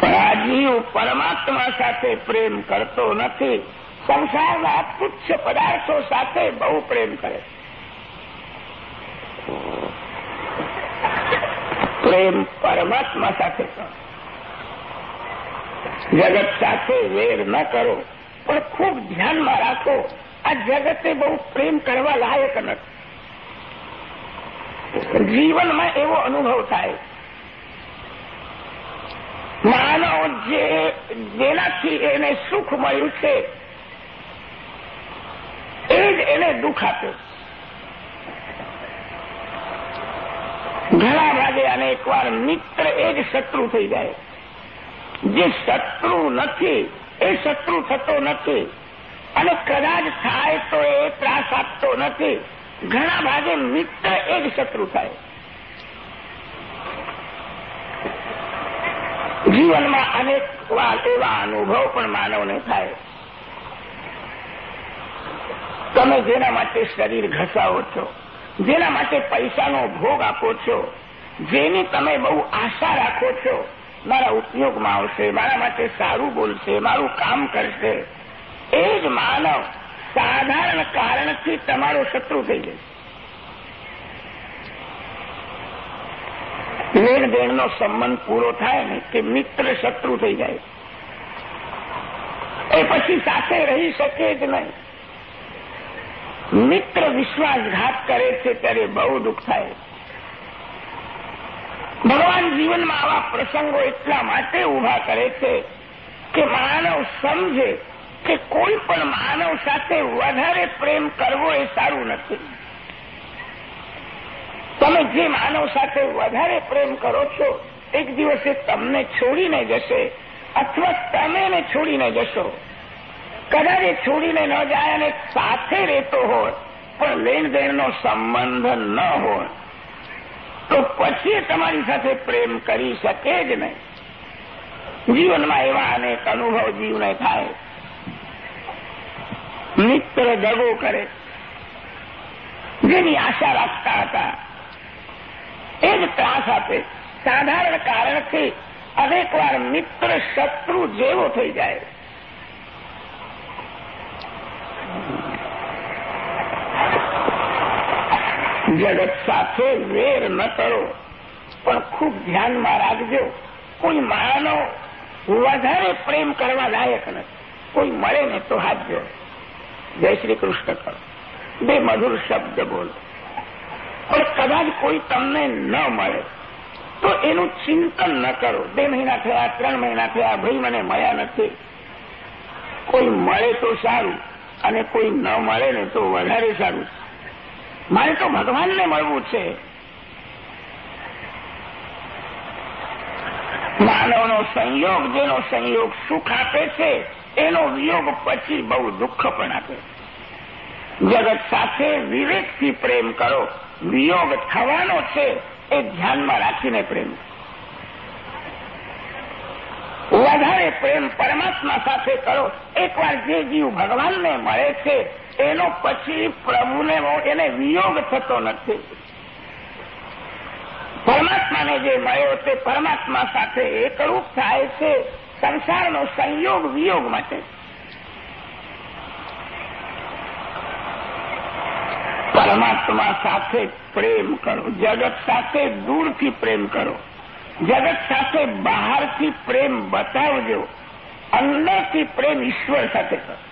પણ આ જીવ પરમાત્મા સાથે પ્રેમ કરતો નથી સંસારના તુચ્છ પદાર્થો સાથે બહુ પ્રેમ કરે પ્રેમ પરમાત્મા સાથે કરો. જગત સાથે વેર ન કરો, પણ ખૂબ ધ્યાનમાં રાખો. આ જગતે બહુ પ્રેમ કરવા લાયક નથી. જીવનમાં એવો અનુભવ થાય. માનવ જે જેનાથી એને સુખ મળ્યું છે, એ જ એને દુઃખ આપ્યું ઘણા ભાગે અનેક વાર મિત્ર એ જ શત્રુ થઈ જાય. જે શત્રુ નથી, એ શત્રુ થતો નથી. અને કદાચ થાય તો એ ત્રાસ આપતો નથી. ઘણા ભાગે મિત્ર એ જ શત્રુ થાય. જીવનમાં અનેક વાર એવા અનુભવ પણ માનવને થાય. તમે જેના માટે શરીર ઘસાવો છો જેના માટે પૈસાનો ભોગ આપો છો, જેની તમે બહુ આશા રાખો છો, મારા ઉપયોગમાં આવશે, મારા માટે સારું બોલશે, મારું કામ કરશે. એ જ માનવ સાધારણ કારણથી તમારો શત્રુ થઈ જશે. લેણ દેણનો સંબંધ પૂરો થાય ને કે મિત્ર શત્રુ થઈ જાય. એ પછી સાથે રહી શકે જ નહીં. મિત્ર વિશ્વાસઘાત કરે છે ત્યારે બહુ દુઃખ થાય. ભગવાન જીવનમાં આવા પ્રસંગો એટલા માટે ઊભા કરે છે કે માનવ સમજે કે કોઈ પણ માનવ સાથે વધારે પ્રેમ કરવો એ સારું નથી. તમે જે માનવ સાથે વધારે પ્રેમ કરો છો, એક દિવસે તમને છોડીને જશે અથવા તમે છોડીને જશો. કદાચ છોડીને ન જાય અને સાથે રહેતો હોય, પણ લેણ દેણનો સંબંધ ન હોય, તો પછી તમારી સાથે પ્રેમ કરી શકે જ નહીં. જીવનમાં એવા અનેક અનુભવ જીવને થાય. મિત્ર દગો કરે, જેની આશા રાખતા હતા, એ જ ત્રાસ આપે. સાધારણ કારણથી અનેક વાર મિત્ર શત્રુ જેવો થઈ જાય. જગત સાથે વેર ન કરો. પણ ખૂબ ધ્યાનમાં રાખજો. કોઈ માનો વધારે પ્રેમ કરવા લાયક નથી. કોઈ મળે ને તો હાથ જો જય શ્રી કૃષ્ણ કરો બે મધુર શબ્દ બોલો. પણ કદાચ કોઈ તમને ન મળે, તો એનું ચિંતન ન કરો. બે મહિના થયા, ત્રણ મહિના થયા, ભાઈ મને મળ્યા નથી. કોઈ મળે તો સારું, અને કોઈ ન મળે ને તો વધારે સારું મારે તો ભગવાનને મળવું છે. માનવનો સંયોગ, જેનો સંયોગ સુખ આપે છે, એનો વિયોગ પછી બહુ દુઃખ પણ આપે. જગત સાથે વિવેકથી પ્રેમ કરો. વિયોગ થવાનો છે એ ધ્યાનમાં રાખીને પ્રેમ. વધારે પ્રેમ પરમાત્મા સાથે કરો. એકવાર જે જીવ ભગવાનને મળે છે એનો પછી પ્રભુને એને વિયોગ થતો નથી. પરમાત્માને જે મળ્યો તે પરમાત્મા સાથે એકરૂપ થાય છે સંસારનો સંયોગ વિયોગ માટે. પરમાત્મા સાથે પ્રેમ કરો, જગત સાથે દૂરથી પ્રેમ કરો, જગત સાથે બહારથી પ્રેમ બતાવજો, અંદરથી પ્રેમ ઈશ્વર સાથે કરો.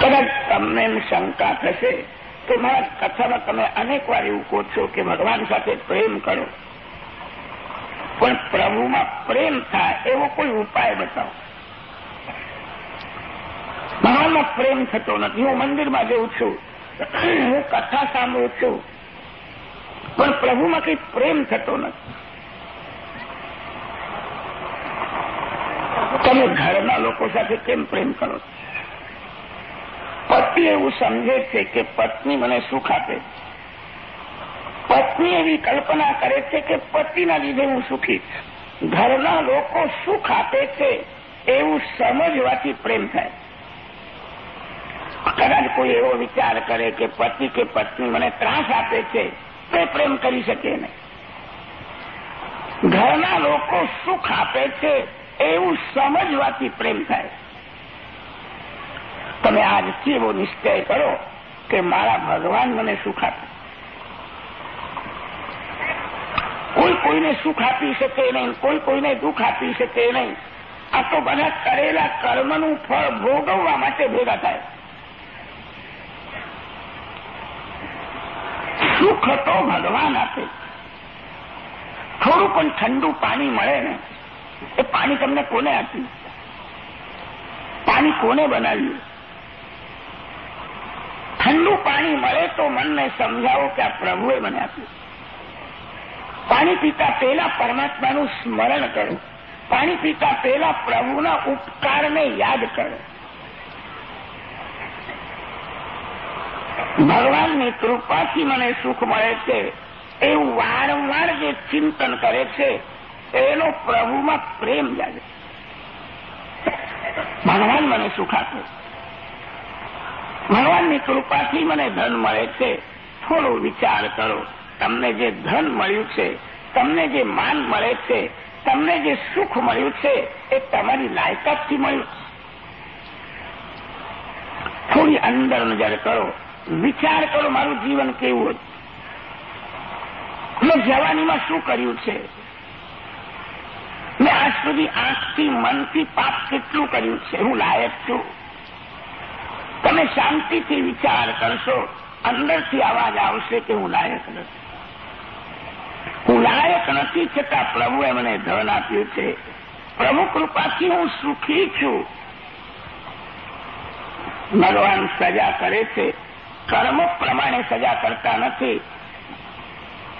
કદાચ તમને શંકા થશે કે મારા કથામાં તમે અનેક વાર એવું કહો છો કે ભગવાન સાથે પ્રેમ કરો. પણ પ્રભુમાં પ્રેમ થાય એવો કોઈ ઉપાય બતાવો. ભગવાનમાં પ્રેમ થતો નથી. હું મંદિરમાં જઉં છું. હું કથા સાંભળું છું. પણ પ્રભુમાં કઈ પ્રેમ થતો નથી. તમે ઘરના લોકો સાથે કેમ પ્રેમ કરો પતિ એવું સમજે છે કે પત્ની મને સુખ આપે. પત્ની એવી કલ્પના કરે છે કે પતિના લીધે હું સુખી. ઘરના લોકો સુખ આપે છે એવું સમજવાથી પ્રેમ થાય. કદાચ કોઈ એવો વિચાર કરે કે પતિ કે પત્ની મને ત્રાસ આપે છે, તે પ્રેમ કરી શકે નહીં. ઘરના લોકો સુખ આપે છે એવું સમજવાથી પ્રેમ થાય. તમે આજથી એવો નિશ્ચય કરો કે મારા ભગવાન મને સુખ આપે? કોઈ કોઈને સુખ આપી શકે નહીં, કોઈ કોઈને દુઃખ આપી શકે નહીં. આ તો બધા કરેલા કર્મનું ફળ ભોગવવા માટે ભેગા થાય. સુખ તો ભગવાન આપે. થોડું પણ ઠંડુ પાણી મળે ને, એ પાણી તમને કોને આપ્યું? પાણી કોને બનાવ્યું? ઠંડુ પાણી મળે તો મનને સમજાવો કે આ પ્રભુએ મને આપ્યું. પાણી પીતા પહેલા પરમાત્માનું સ્મરણ કરો. પાણી પીતા પહેલા પ્રભુના ઉપકારને યાદ કરો. ભગવાનની કૃપાથી મને સુખ મળે છે. એવું વારંવાર જે ચિંતન કરે છે, એનો પ્રભુમાં પ્રેમ જાગે. ભગવાન મને સુખ આપે. ભગવાનની કૃપાથી મને ધન મળે છે. થોડો વિચાર કરો. તમને જે ધન મળ્યું છે, તમને જે માન મળે છે, તમને જે સુખ મળ્યું છે, એ તમારી લાયકાતથી મળ્યું. થોડી અંદર નજર કરો. વિચાર કરો મારું જીવન કેવું હતું. મેં જવાનીમાં શું કર્યું છે? મેં આજ સુધી આંખથી મનથી પાપ કેટલું કર્યું છે? હું લાયક છું. તમે શાંતિથી વિચાર કરશો. અંદરથી અવાજ આવશે કે હું લાયક નથી. હું લાયક નથી છતાં પ્રભુએ મને ધન આપ્યું છે. પ્રભુ કૃપાથી હું સુખી છું. ભગવાન સજા કરે છે. કર્મ પ્રમાણે સજા કરતા નથી.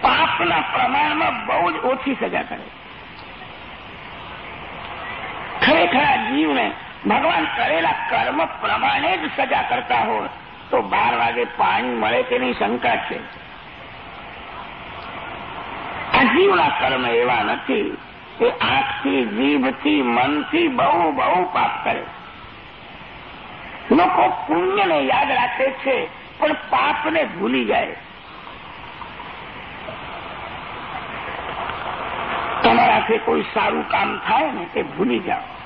પાપના પ્રમાણમાં બહુ જ ઓછી સજા કરે ખરેખર જીવને ભગવાન કરેલા કર્મ પ્રમાણે જ સજા કરતા હોય, તો બાર વાગે પાણી મળે તેની શંકા છે. આ જીવના કર્મ એવા નથી કે આંખથી, જીભથી, મનથી બહુ બહુ પાપ કરે. લોકો પુણ્યને યાદ રાખે છે, પણ પાપને ભૂલી જાય. તમારાથી કોઈ સારું કામ થાય ને તે ભૂલી જાઓ.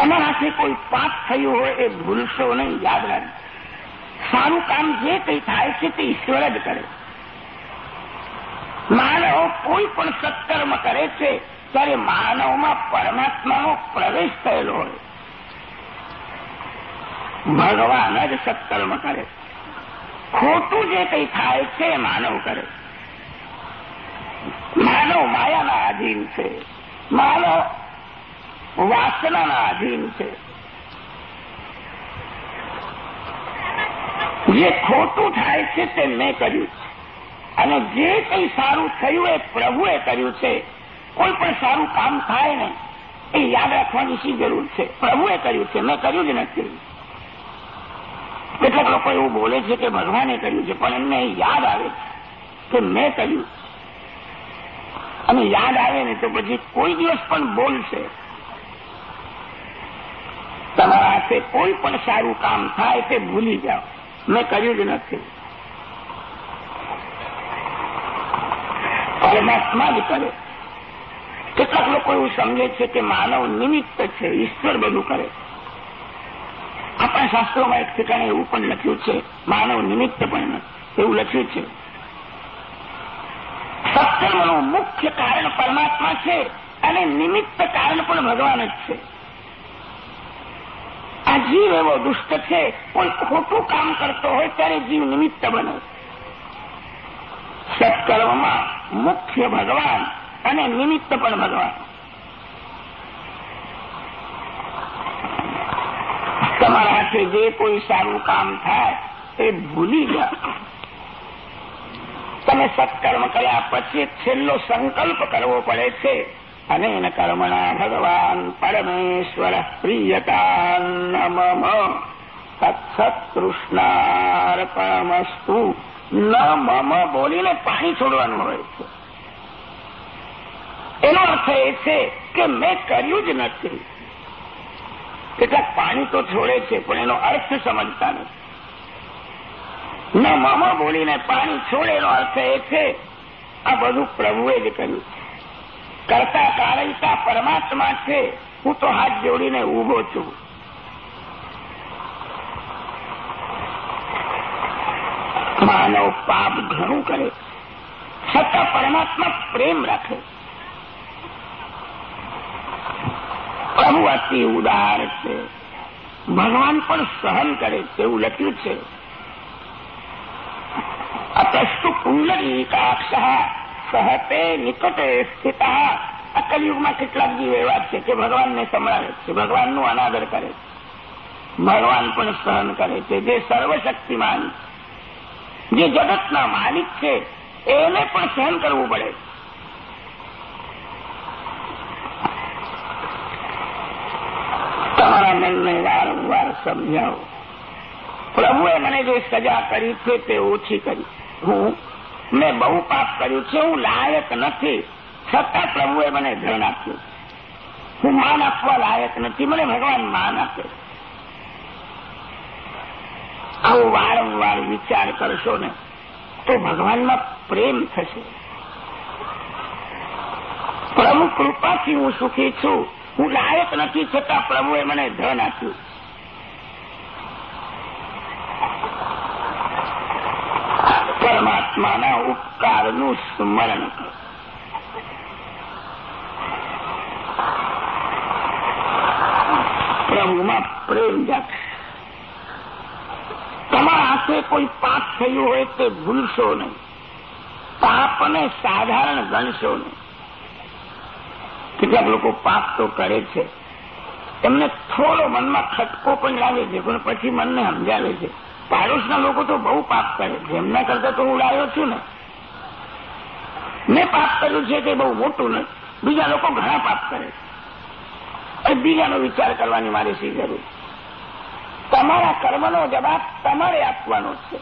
તમારાથી કોઈ પાપ થયું હોય એ ભૂલશો નહીં, યાદ રાખજો. સારું કામ જે કંઈ થાય છે તે ઈશ્વર જ કરે. માનવ કોઈ પણ સત્કર્મ કરે છે, ત્યારે માનવમાં પરમાત્માનો પ્રવેશ થયેલો હોય. ભગવાન જ સત્કર્મ કરે. ખોટું જે કંઈ થાય છે માનવ કરે. માનવ માયાના આધીન છે. માનવ વાસનાના આધીન છે. જે ખોટું થાય છે તે મેં કર્યું છે. અને જે કંઈ સારું થયું એ પ્રભુએ કર્યું છે. કોઈ પણ સારું કામ થાય ને એ યાદ રાખવાની શી જરૂર છે? પ્રભુએ કર્યું છે. મેં કર્યું જ નથી. કેટલાક લોકો એવું બોલે છે કે ભગવાને કર્યું છે, પણ એમને યાદ આવે છે કે મેં કર્યું. અને યાદ આવે ને તો પછી કોઈ દિવસ પણ બોલશે. તમારા હાથે કોઈ પણ સારું કામ થાય તે ભૂલી જાઓ. મેં કર્યું જ નથી. પરમાત્મા જ કરે. કેટલાક લોકો એવું સમજે છે કે માનવ નિમિત્ત છે, ઈશ્વર બધું કરે. આપણા શાસ્ત્રોમાં એક ઠેકાણે એવું પણ લખ્યું છે, માનવ નિમિત્ત પણ એવું લખ્યું છે. સત્કર્મનું મુખ્ય કારણ પરમાત્મા છે અને નિમિત્ત કારણ પણ ભગવાન જ છે. જીવ એવો દુષ્ટ છે. કોઈ ખોટું કામ કરતો હોય ત્યારે જીવ નિમિત્ત બને. સત્કર્મમાં મુખ્ય ભગવાન અને નિમિત્ત પણ ભગવાન. તમારા હાથે જે કોઈ સારું કામ થાય એ ભૂલી જાઓ. તમે સત્કર્મ કર્યા પછી છેલ્લો સંકલ્પ કરવો પડે છે. અને એના કર્મણા ભગવાન પરમેશ્વર પ્રિયતા નમમ તત્સત કૃષ્ણાર્પણમસ્તુ ન મમ બોલીને પાણી છોડવાનું હોય છે એનો અર્થ એ છે કે મેં કર્યું જ નથી. કેટલાક પાણી તો છોડે છે, પણ એનો અર્થ સમજતા નથી. ન મમ બોલીને પાણી છોડે એનો અર્થ એ છે, આ બધું પ્રભુએ જ કર્યું છે. કરતા કારણતા પરમાત્મા છે, હું તો હાથ જોડીને ઊભો છું. માનવ પાપ ઘણું કરે, છતાં પરમાત્મા પ્રેમ રાખે. પ્રભુ અતિ ઉદાર છે, ભગવાન પણ સહન કરે તેવું લખ્યું છે. અતસ્તુ પુંડરીકાક્ષ સહતે નિકટે સ્થિત. આ કલયુગમાં કેટલાક જીવ એવા છે કે ભગવાનને સંભળાવે છે. ભગવાનનું અનાદર કરે છે. ભગવાન પણ સહન કરે છે. જે સર્વશક્તિમાન, જે જગતના માલિક છે, એને પણ સહન કરવું પડે તમારા મનને વારંવાર સમજાવો. પ્રભુએ મને જે સજા કરી છે તે ઓછી કરી. હું મેં બહુ પાપ કર્યું છે, હું લાયક નથી. છતાં પ્રભુએ મને ધન આપ્યું. હું માન આપવા લાયક નથી, મને ભગવાન માન આપે. આવો વારંવાર વિચાર કરશો ને, તો ભગવાનમાં પ્રેમ થશે. પ્રભુ કૃપાથી હું સુખી છું, હું લાયક નથી, છતાં પ્રભુએ મને ધન આપ્યું. પરમાત્માના ઉપકારનું સ્મરણ કરો. પ્રભુમાં પ્રેમ જાગશે. તમારા હાથે કોઈ પાપ થયું હોય તે ભૂલશો નહીં. પાપને સાધારણ ગણશો નહીં. કેટલાક લોકો પાપ તો કરે છે. એમને થોડો મનમાં ખટકો પણ લાગે છે, પણ પછી મનને સમજાવે છે. પાડોશના લોકો તો બહુ પાપ કરે છે. એમના કરતા તો હું લાયો છું ને. મેં પાપ કર્યું છે તે બહુ મોટું નથી બીજા લોકો ઘણા પાપ કરે છે. બીજાનો વિચાર કરવાની મારી શી જરૂર? તમારા કર્મનો જવાબ તમારે આપવાનો છે.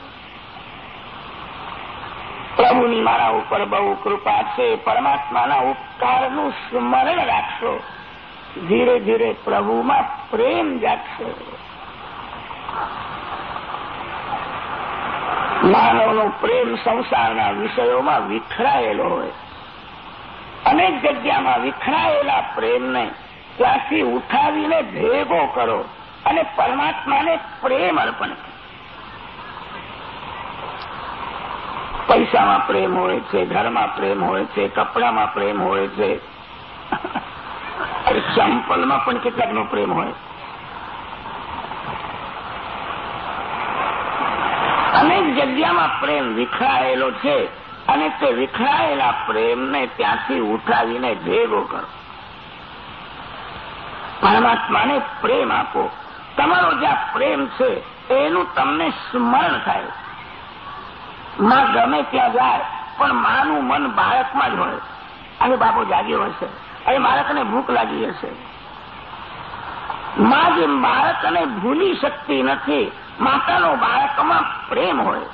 પ્રભુની મારા ઉપર બહુ કૃપા છે. પરમાત્માના ઉપકારનું સ્મરણ રાખશો. ધીરે ધીરે પ્રભુમાં પ્રેમ જાગશે. માનવનો પ્રેમ સંસારના વિષયોમાં વિખરાયેલો હોય. અનેક જગ્યામાં વિખરાયેલા પ્રેમને ત્યાંથી ઉઠાવીને ભેગો કરો અને પરમાત્માને પ્રેમ અર્પણ કરો. પૈસામાં પ્રેમ હોય છે, ઘરમાં પ્રેમ હોય છે, કપડામાં પ્રેમ હોય છે. અરે ચંપલમાં પણ કેટલાકનો પ્રેમ હોય. અનેક જગ્યામાં પ્રેમ વિખરાયેલો છે અને તે વિખરાયેલા પ્રેમને ત્યાંથી ઉઠાવીને ભેગો કરો. પરમાત્માને પ્રેમ આપો. તમારો જ્યાં પ્રેમ છે, એનું તમને સ્મરણ થાય. માં ગમે ત્યાં જાય, પણ માનું મન બાળકમાં જ હોય. અને બાપો, જાગ્યો હશે. અને બાળકને ભૂખ લાગી હશે. માં જે બાળકને ભૂલી શકતી નથી માતાનો બાળકમાં પ્રેમ હોય.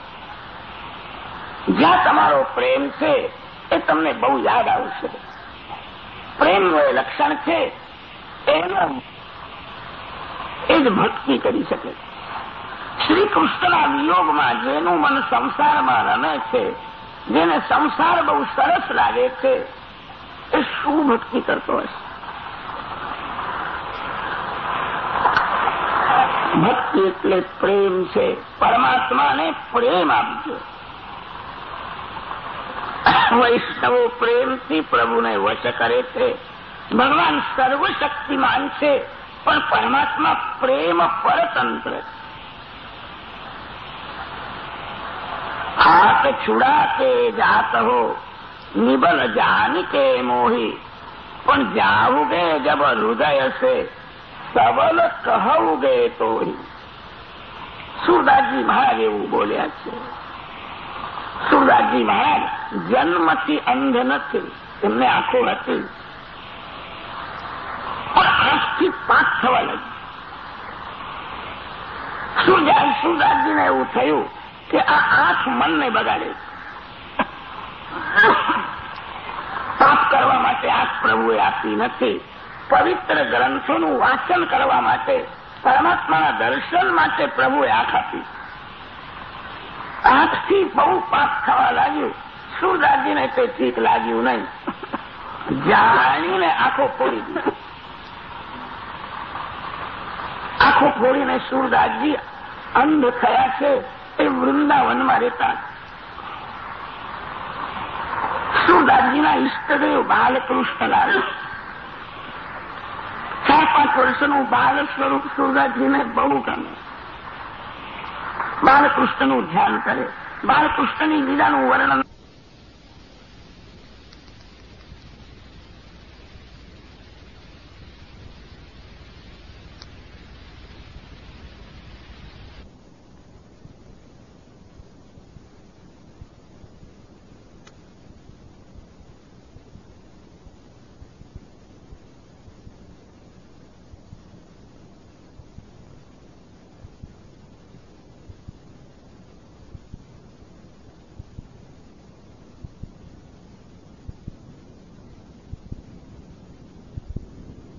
જ્યાં તમારો પ્રેમ છે એ તમને બહુ યાદ આવશે. પ્રેમનું એ લક્ષણ છે એનો એ જ ભક્તિ કરી શકે. શ્રી કૃષ્ણના વિયોગમાં જેનું મન સંસારમાં રમે છે, જેને સંસાર બહુ સરસ લાગે છે, એ શું ભક્તિ કરતો હશે? ભક્તિ એટલે પ્રેમ છે. પરમાત્માને પ્રેમ આપજો. વૈષ્ણવો પ્રેમથી પ્રભુને વશ કરે છે. ભગવાન સર્વશક્તિમાન છે, પણ પરમાત્મા પ્રેમ પરતંત્ર હાથ છુડાતે જાત હો નિબલ જાન કે મોહી, પણ જાવુગે જબ હૃદય સે સબલ ગયે તો સુરદાસજી મહારાજ એવું બોલ્યા છે. સુરદાસજી મહારાજ, જન્મથી અંધ નથી, એમને આંખો હતી. પણ આંખથી પાંચ થવા લાગી. સુરદાસજીને એવું થયું કે આ આંખ મનને બગાડે પાપ કરવા માટે આંખ પ્રભુએ આપી નથી. પવિત્ર ગ્રંથોનું વાંચન કરવા માટે, પરમાત્માના દર્શન માટે પ્રભુએ આંખ આપી. આંખથી બહુ પાપ થવા લાગ્યું. સુરદાસજીને તે ઠીક લાગ્યું નહીં? જાણીને આંખો ફોડી દીધી. આંખો ફોડીને સુરદાસજી અંધ થયા છે એ વૃંદાવનમાં રહેતા. સુરદાસજીના ઇષ્ટદેવ બાલકૃષ્ણલાલ. ચાર પાંચ બાળ સ્વરૂપ સુરજીને બહુ ગમે. બાળકૃષ્ણનું ધ્યાન કરે. બાળકૃષ્ણની લીલાનું વર્ણન